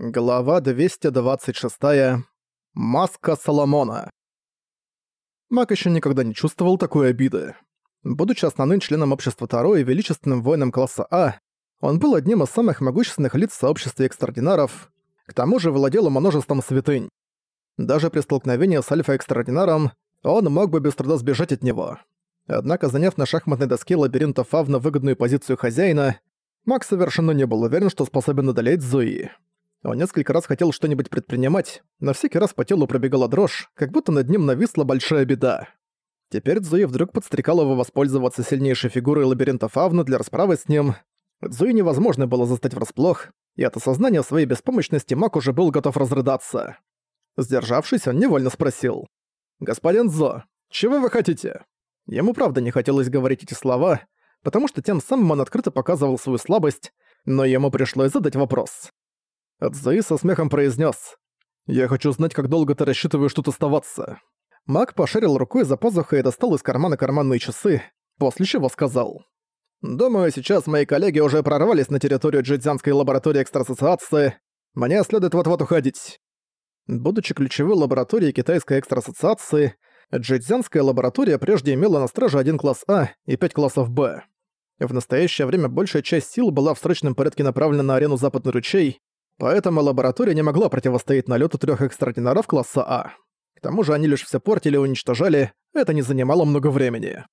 Глава 226. Маска Соломона. Мак еще никогда не чувствовал такой обиды. Будучи основным членом общества Таро и величественным воином класса А, он был одним из самых могущественных лиц в сообществе экстраординаров, к тому же владел множеством святынь. Даже при столкновении с альфа-экстраординаром он мог бы без труда сбежать от него. Однако, заняв на шахматной доске лабиринта Фавна выгодную позицию хозяина, Мак совершенно не был уверен, что способен одолеть Зои. Он несколько раз хотел что-нибудь предпринимать, но всякий раз по телу пробегала дрожь, как будто над ним нависла большая беда. Теперь Зуи вдруг подстрекал его воспользоваться сильнейшей фигурой лабиринта Фавна для расправы с ним. Зуи невозможно было застать врасплох, и от осознания своей беспомощности Мак уже был готов разрыдаться. Сдержавшись, он невольно спросил. «Господин Зо, чего вы хотите?» Ему правда не хотелось говорить эти слова, потому что тем самым он открыто показывал свою слабость, но ему пришлось задать вопрос. Цзуи со смехом произнес: «Я хочу знать, как долго ты рассчитываешь тут оставаться». Маг пошарил рукой за пазухой и достал из кармана карманные часы, после чего сказал. «Думаю, сейчас мои коллеги уже прорвались на территорию Джидзянской лаборатории экстрасоциации. Мне следует вот-вот уходить». Будучи ключевой лабораторией Китайской экстрасоциации, Джидзянская лаборатория прежде имела на страже один класс А и пять классов Б. В настоящее время большая часть сил была в срочном порядке направлена на арену Западный ручей, Поэтому лаборатория не могла противостоять налету трех экстраординаров класса А. К тому же они лишь все портили и уничтожали, это не занимало много времени.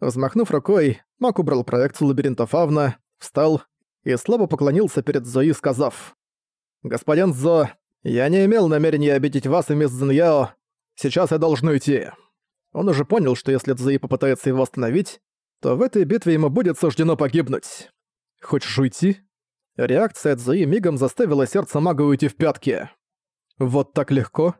Взмахнув рукой, Мак убрал проекцию лабиринта Фавна, встал и слабо поклонился перед Зои, сказав «Господин Зо, я не имел намерения обидеть вас и мисс Зиньяо. Сейчас я должен уйти». Он уже понял, что если Цзуи попытается его остановить, то в этой битве ему будет суждено погибнуть. «Хочешь уйти?» Реакция Цзуи мигом заставила сердце мага уйти в пятки. «Вот так легко?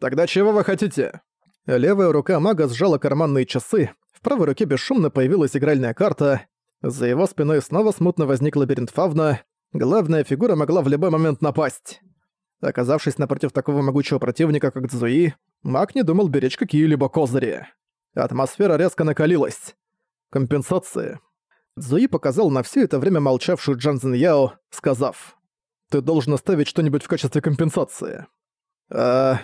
Тогда чего вы хотите?» Левая рука мага сжала карманные часы, в правой руке бесшумно появилась игральная карта, за его спиной снова смутно возник лабиринт Фавна, главная фигура могла в любой момент напасть. Оказавшись напротив такого могучего противника, как Цзуи, маг не думал беречь какие-либо козыри. Атмосфера резко накалилась. Компенсации. Зуи показал на все это время молчавшую Джанзен Яо, сказав, «Ты должен оставить что-нибудь в качестве компенсации». А...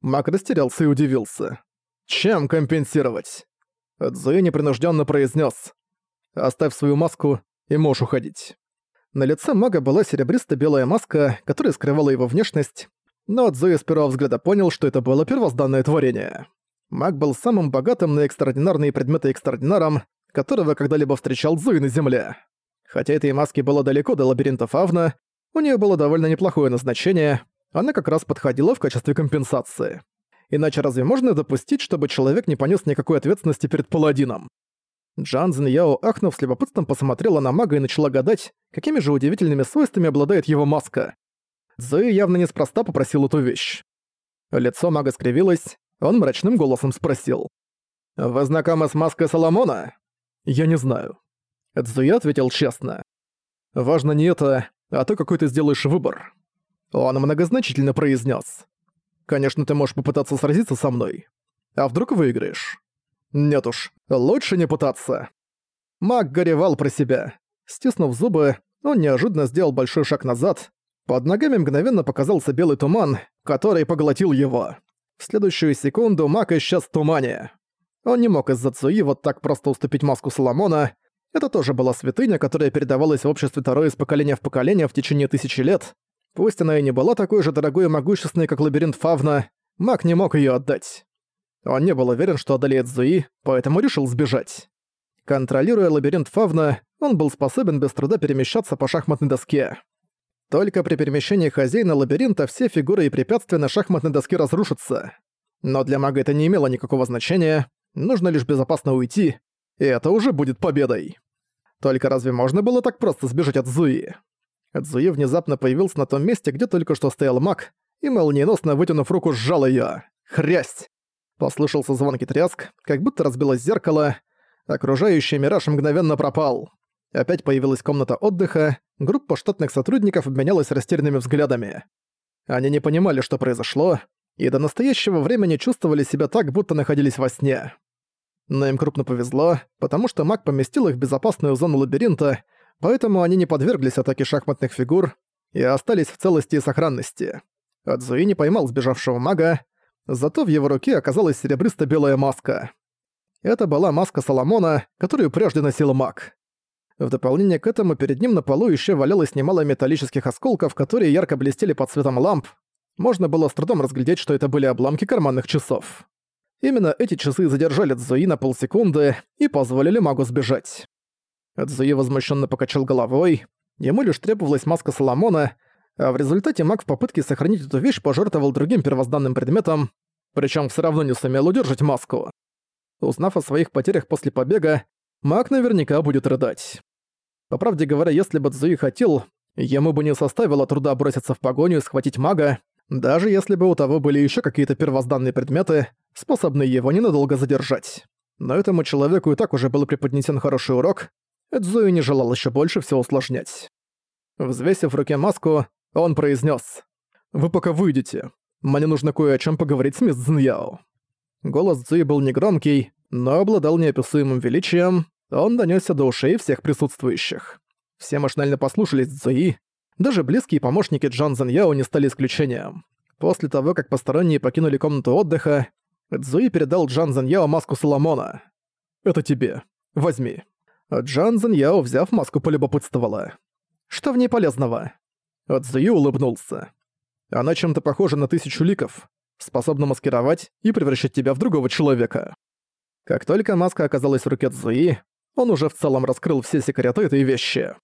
Мак растерялся и удивился. «Чем компенсировать?» Зуи непринужденно произнес: «Оставь свою маску и можешь уходить». На лице мага была серебристо-белая маска, которая скрывала его внешность, но Цзуи с первого взгляда понял, что это было первозданное творение. Маг был самым богатым на экстраординарные предметы экстраординаром, которого когда-либо встречал Зуи на Земле. Хотя этой маске было далеко до лабиринта Фавна, у нее было довольно неплохое назначение, она как раз подходила в качестве компенсации. Иначе разве можно допустить, чтобы человек не понес никакой ответственности перед паладином? Джанзен Яо, ахнув с любопытством, посмотрела на мага и начала гадать, какими же удивительными свойствами обладает его маска. Зои явно неспроста попросил эту вещь. Лицо мага скривилось, он мрачным голосом спросил. «Вы знакомы с маской Соломона?» «Я не знаю». Эдзуя ответил честно. «Важно не это, а то, какой ты сделаешь выбор». Он многозначительно произнес: «Конечно, ты можешь попытаться сразиться со мной. А вдруг выиграешь?» «Нет уж, лучше не пытаться». Маг горевал про себя. Стиснув зубы, он неожиданно сделал большой шаг назад. Под ногами мгновенно показался белый туман, который поглотил его. В следующую секунду маг исчез в тумане. Он не мог из-за Цуи вот так просто уступить маску Соломона. Это тоже была святыня, которая передавалась в обществе Таро из поколения в поколение в течение тысячи лет. Пусть она и не была такой же дорогой и могущественной, как лабиринт Фавна, маг не мог ее отдать. Он не был уверен, что одолеет Зуи, поэтому решил сбежать. Контролируя лабиринт Фавна, он был способен без труда перемещаться по шахматной доске. Только при перемещении хозяина лабиринта все фигуры и препятствия на шахматной доске разрушатся. Но для мага это не имело никакого значения, Нужно лишь безопасно уйти, и это уже будет победой. Только разве можно было так просто сбежать от Зуи? Зуи внезапно появился на том месте, где только что стоял маг, и молниеносно вытянув руку сжал её. Хрясть! Послышался звонкий тряск, как будто разбилось зеркало. Окружающий мираж мгновенно пропал. Опять появилась комната отдыха, группа штатных сотрудников обменялась растерянными взглядами. Они не понимали, что произошло, и до настоящего времени чувствовали себя так, будто находились во сне. Но им крупно повезло, потому что маг поместил их в безопасную зону лабиринта, поэтому они не подверглись атаке шахматных фигур и остались в целости и сохранности. Адзуи не поймал сбежавшего мага, зато в его руке оказалась серебристо-белая маска. Это была маска Соломона, которую прежде носил маг. В дополнение к этому перед ним на полу еще валялось немало металлических осколков, которые ярко блестели под светом ламп. Можно было с трудом разглядеть, что это были обломки карманных часов. Именно эти часы задержали Цзуи на полсекунды и позволили магу сбежать. Цзуи возмущенно покачал головой. Ему лишь требовалась маска Соломона, а в результате маг в попытке сохранить эту вещь пожертвовал другим первозданным предметом, причем все равно не сумел удержать маску. Узнав о своих потерях после побега, маг наверняка будет рыдать. По правде говоря, если бы Цзуи хотел, ему бы не составило труда броситься в погоню и схватить мага, даже если бы у того были еще какие-то первозданные предметы, способные его ненадолго задержать. Но этому человеку и так уже был преподнесен хороший урок, Эдзуи не желал еще больше все усложнять. Взвесив в руке маску, он произнес: «Вы пока выйдете. Мне нужно кое о чем поговорить с мисс Цзиньяо». Голос Цзуи был негромкий, но обладал неописуемым величием, он донесся до ушей всех присутствующих. Все машинально послушались Цзуи, даже близкие помощники Джан Яо не стали исключением. После того, как посторонние покинули комнату отдыха, Цзуи передал Джан Яо маску Соломона. «Это тебе. Возьми». Джан Яо, взяв маску, полюбопытствовала. «Что в ней полезного?» Цзуи улыбнулся. «Она чем-то похожа на тысячу ликов, способна маскировать и превращать тебя в другого человека». Как только маска оказалась в руке Цзуи, он уже в целом раскрыл все секреты этой вещи.